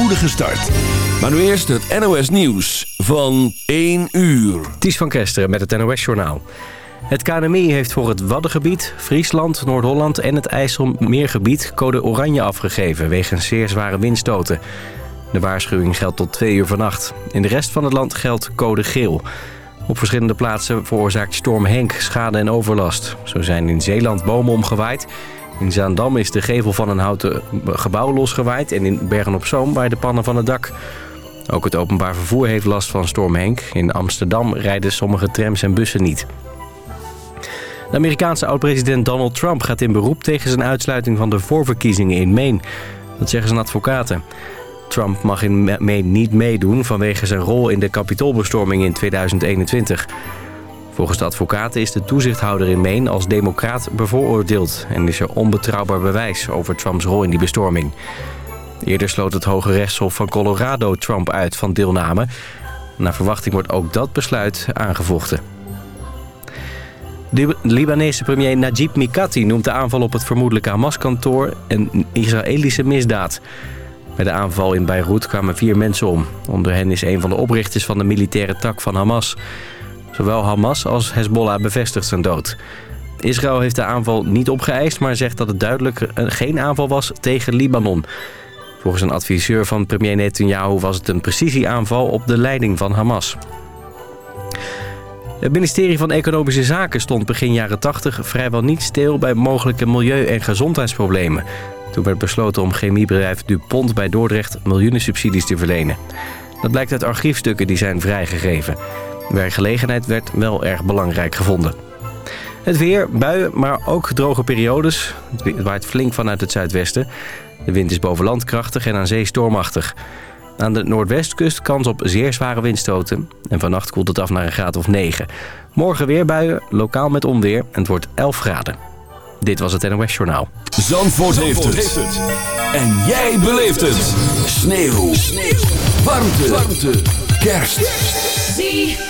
spoedige start. Maar nu eerst het NOS Nieuws van 1 uur. Ties van Kesteren met het NOS Journaal. Het KNMI heeft voor het Waddengebied, Friesland, Noord-Holland en het IJsselmeergebied code oranje afgegeven wegens zeer zware windstoten. De waarschuwing geldt tot 2 uur vannacht. In de rest van het land geldt code geel. Op verschillende plaatsen veroorzaakt storm Henk schade en overlast. Zo zijn in Zeeland bomen omgewaaid. In Zaandam is de gevel van een houten gebouw losgewaaid... en in Bergen-op-Zoom waaien de pannen van het dak. Ook het openbaar vervoer heeft last van storm Henk. In Amsterdam rijden sommige trams en bussen niet. De Amerikaanse oud-president Donald Trump gaat in beroep tegen zijn uitsluiting van de voorverkiezingen in Maine. Dat zeggen zijn advocaten. Trump mag in Maine niet meedoen vanwege zijn rol in de kapitoolbestorming in 2021. Volgens de advocaten is de toezichthouder in Maine als democraat bevooroordeeld... en is er onbetrouwbaar bewijs over Trumps rol in die bestorming. Eerder sloot het Hoge Rechtshof van Colorado Trump uit van deelname. Naar verwachting wordt ook dat besluit aangevochten. De Libanese premier Najib Mikati noemt de aanval op het vermoedelijke Hamas-kantoor een Israëlische misdaad. Bij de aanval in Beirut kwamen vier mensen om. Onder hen is een van de oprichters van de militaire tak van Hamas. Zowel Hamas als Hezbollah bevestigt zijn dood. Israël heeft de aanval niet opgeëist, maar zegt dat het duidelijk geen aanval was tegen Libanon. Volgens een adviseur van premier Netanyahu was het een precisieaanval op de leiding van Hamas. Het ministerie van Economische Zaken stond begin jaren 80 vrijwel niet stil bij mogelijke milieu- en gezondheidsproblemen. Toen werd besloten om chemiebedrijf DuPont bij Dordrecht miljoenen subsidies te verlenen. Dat blijkt uit archiefstukken die zijn vrijgegeven. Werkgelegenheid werd wel erg belangrijk gevonden. Het weer, buien, maar ook droge periodes. Het waait flink vanuit het zuidwesten. De wind is boven land krachtig en aan zee stormachtig. Aan de noordwestkust kans op zeer zware windstoten. En vannacht koelt het af naar een graad of 9. Morgen weer buien, lokaal met onweer en het wordt 11 graden. Dit was het NOS Journaal. Zandvoort, heeft, het. En jij beleeft het. Sneeuw. Sneeuw. Warmte. Warmte. Kerst. ZFM.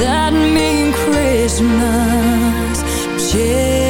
that mean Christmas. Yeah.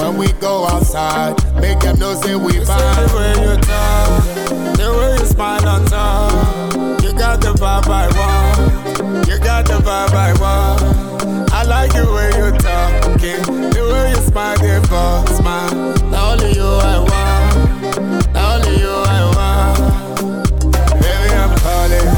When we go outside, make them know say we vibe. The way you talk, the way you smile on top, you got the vibe I want. You got the vibe I want. I like the way you talking, the way you smile, the fuck smile. Now only you I want, now only you I want. Baby, I'm calling.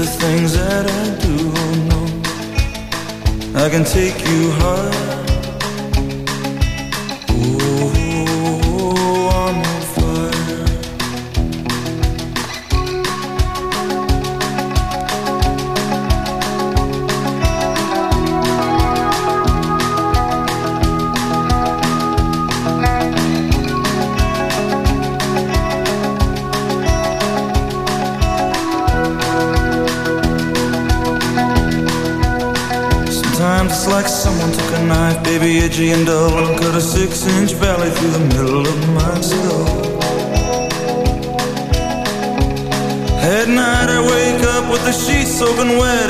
the things that I do? Oh, no. I can take you high. Edgy and and cut a six-inch valley through the middle of my skull. At night I wake up with the sheets soaking wet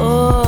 Oh.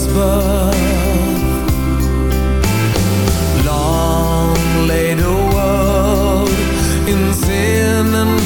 was birth Long lay the world in sin and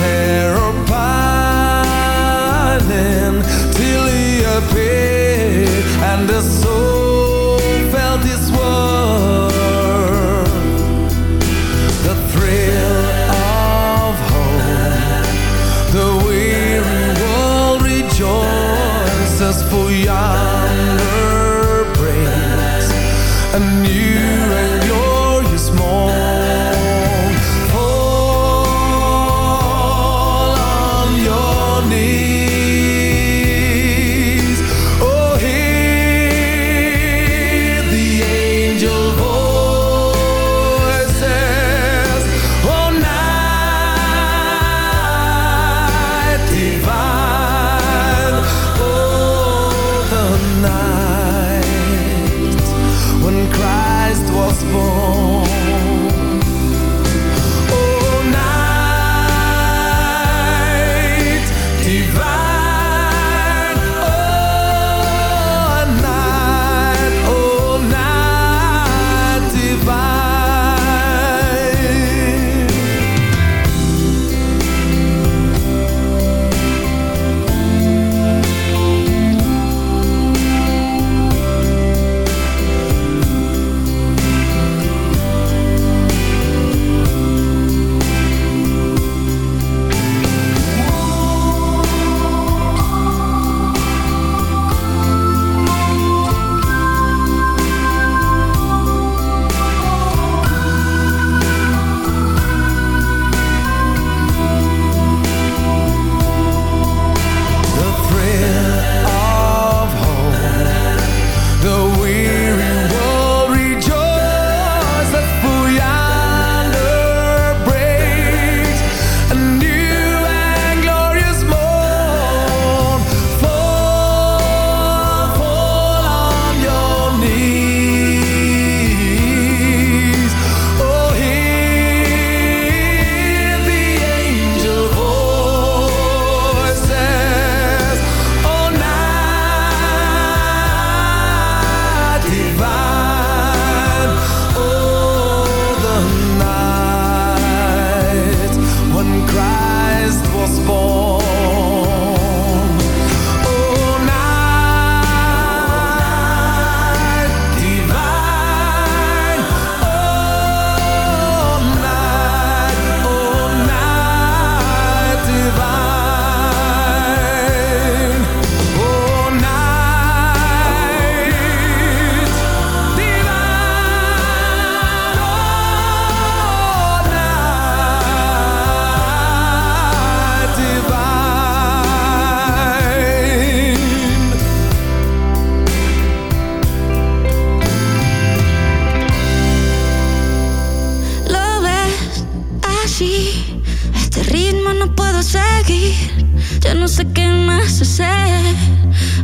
hacer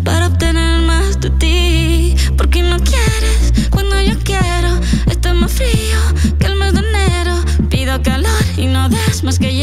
para obtener más de ti? Porque no quieres cuando yo quiero. Está más frío que el mes de enero. Pido calor y no das más que yo.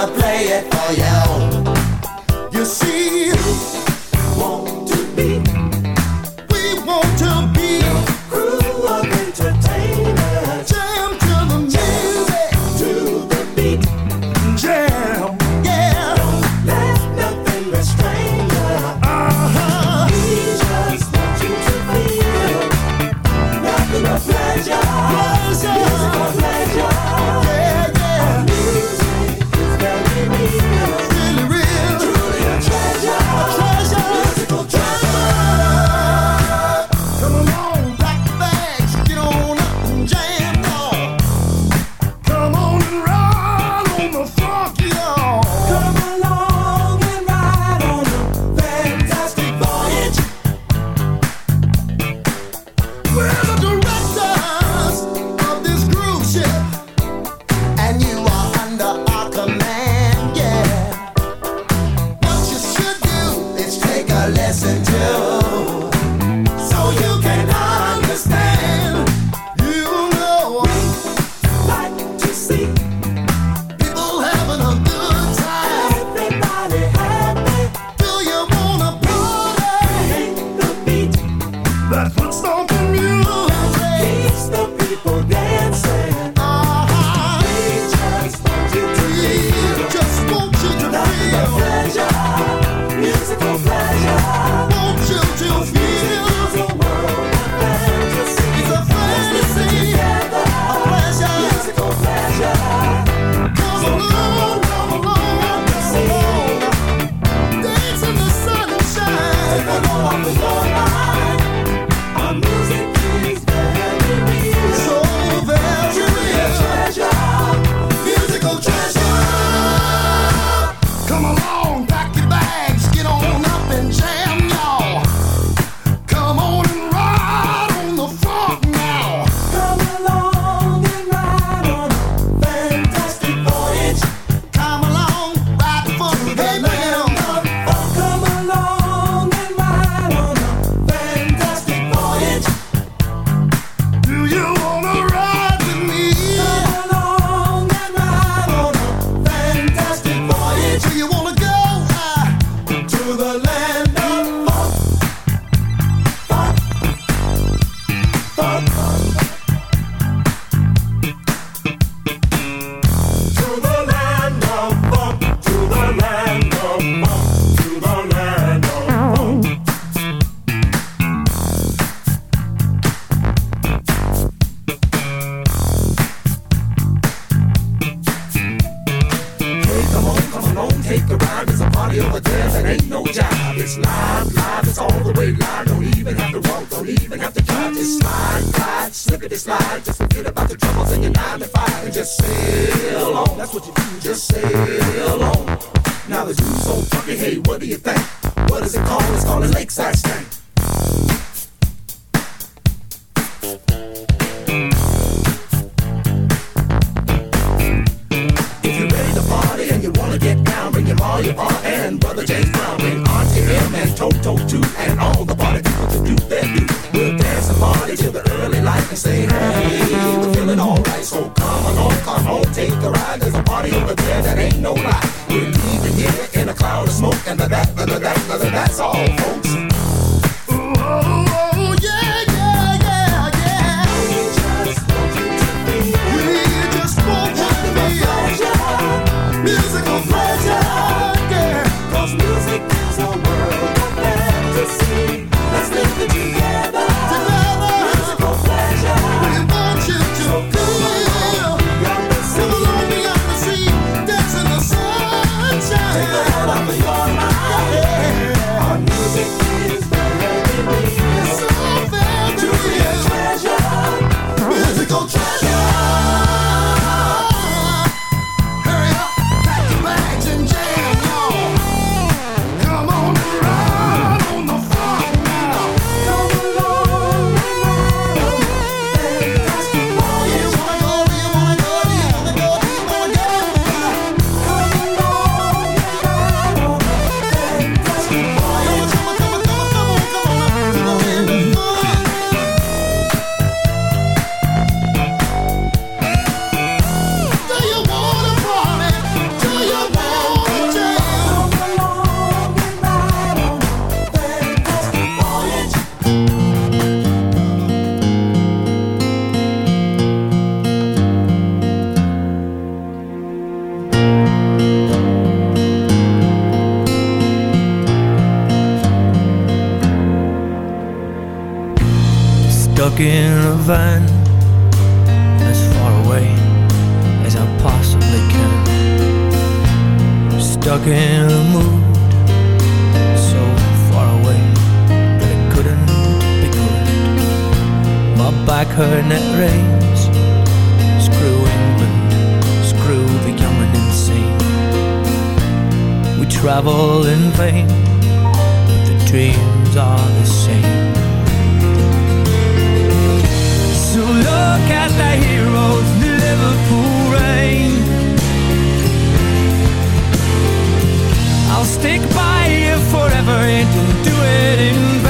Wanna play it that's all, back her net reins. Screw England, screw the young and insane. We travel in vain, but the dreams are the same. So look at the heroes in the Liverpool rain. I'll stick by you forever and do it in vain.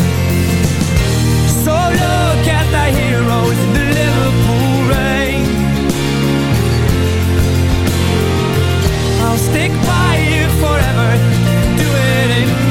So look at the heroes in the Liverpool rain. I'll stick by you forever, do it in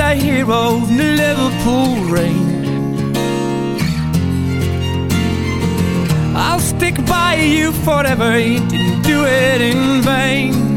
that hero in the Liverpool rain. I'll stick by you forever, you didn't do it in vain.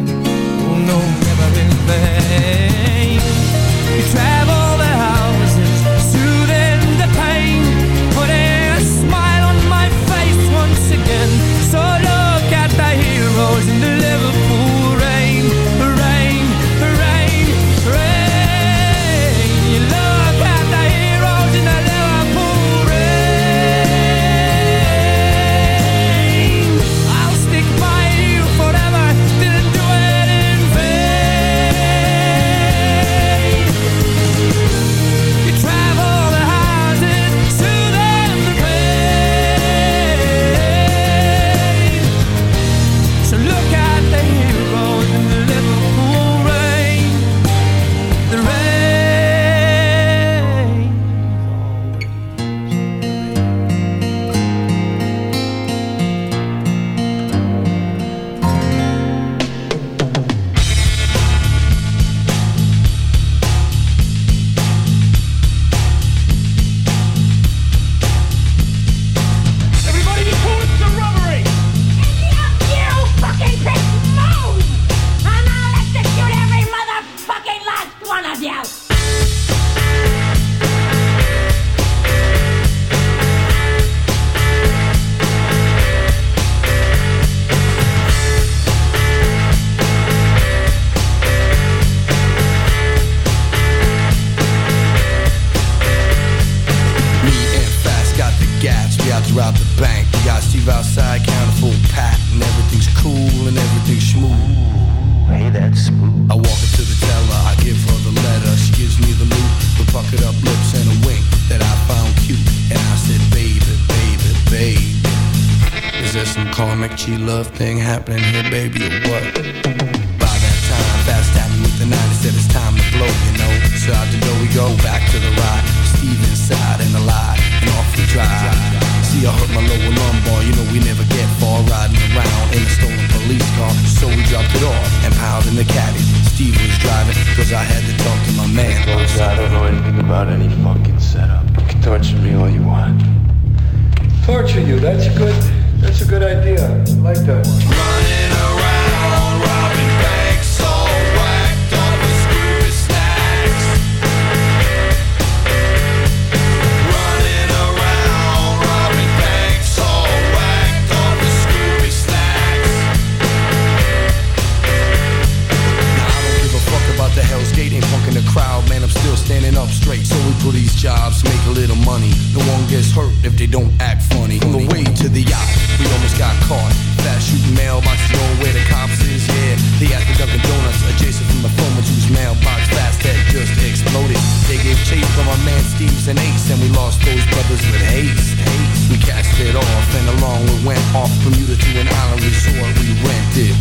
money. On the way to the yacht, we almost got caught. Fast shooting mailboxes, going where the cops is, yeah. They asked for Dunkin' Donuts, adjacent from the former juice mailbox. Fast that just exploded. They gave chase from our man Steve's and Ace, and we lost those brothers with haste. haste. We cast it off, and along we went off from Utah to an island resort we rented.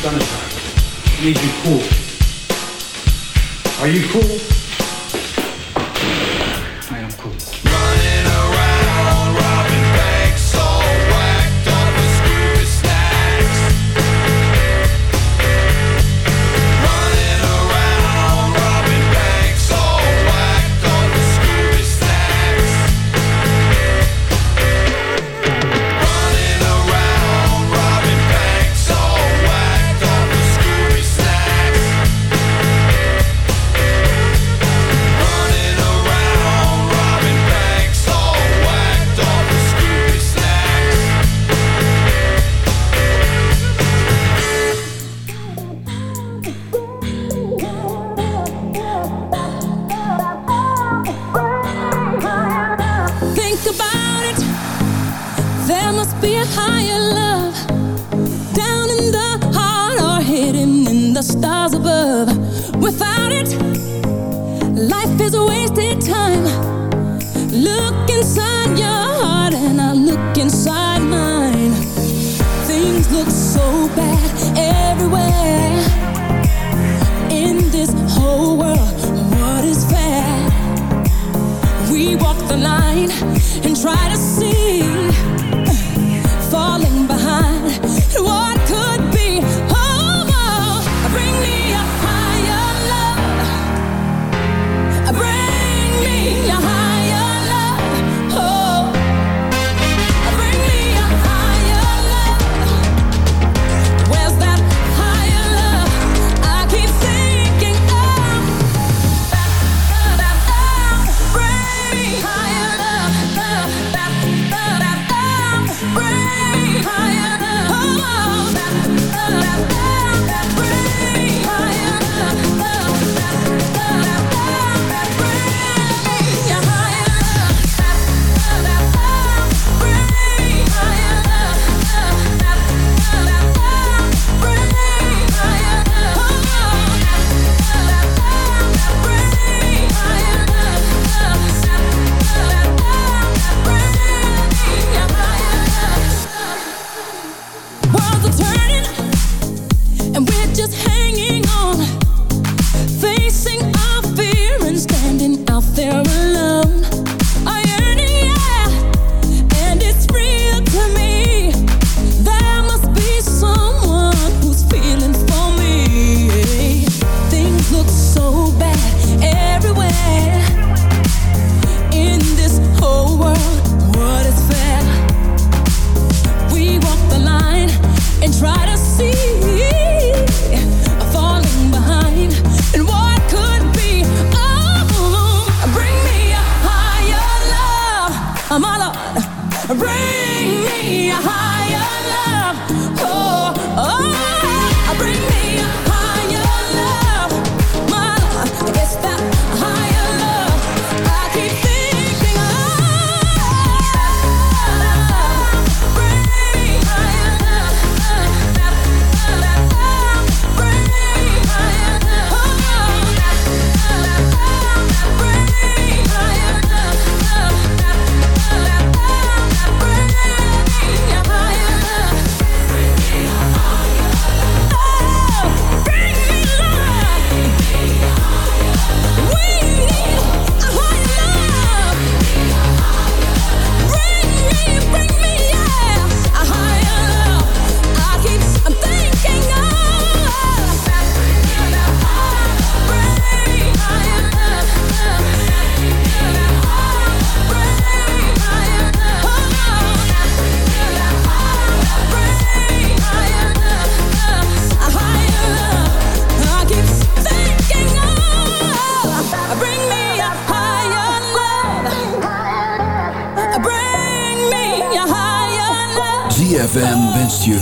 Sunshine, need you cool. Are you cool?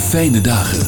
Fijne dagen.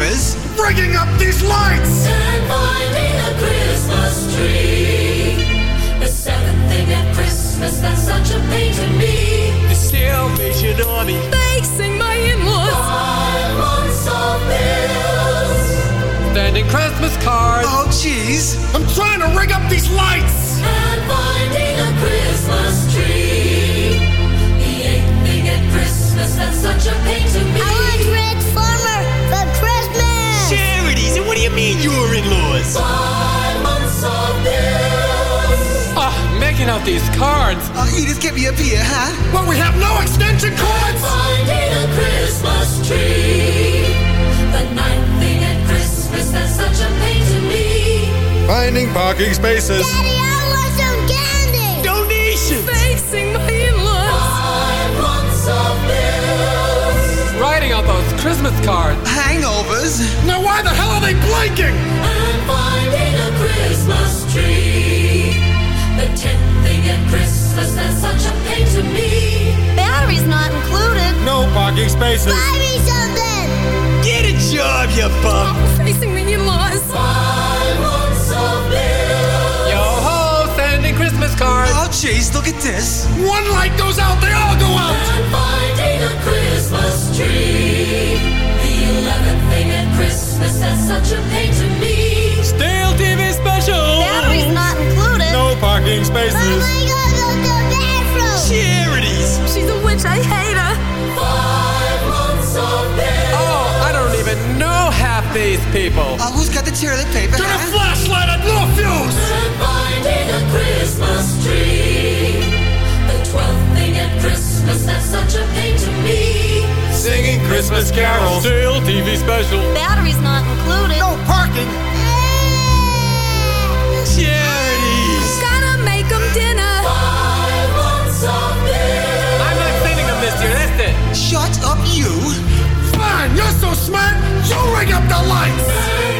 Hangovers? Rigging up these lights. and finding a Christmas tree. The seventh thing at Christmas that's such a pain to me. The Salvation Army. Facing my in-laws. Five months of bills Sending Christmas cards. Oh, jeez. I'm trying to rig up these lights. and finding a Christmas tree. The eighth thing at Christmas that's such a pain you're in-laws? Five months of bills Ah, making out these cards. Oh, you just get me up here, huh? Well, we have no extension and cords. finding a Christmas tree. The ninth thing at Christmas that's such a pain to me. Finding parking spaces. Daddy, Christmas cards. Hangovers? Now why the hell are they blinking? and finding a Christmas tree. The tenth thing at Christmas that's such a pain to me. Battery's not included. No parking spaces. Buy me something. Get a job, you bum. Facing the in-laws. Five months of bills Yo ho, sending Christmas cards. Oh, jeez, look at this. One light goes out, they all go out. These people. Oh, who's got the toilet paper, Get a huh? flashlight and no fuse. and finding a Christmas tree. The twelfth thing at Christmas that's such a pain to me. Singing Christmas carols. Stale TV special. Battery's not included. No parking. You're so smart. You ring up the lights.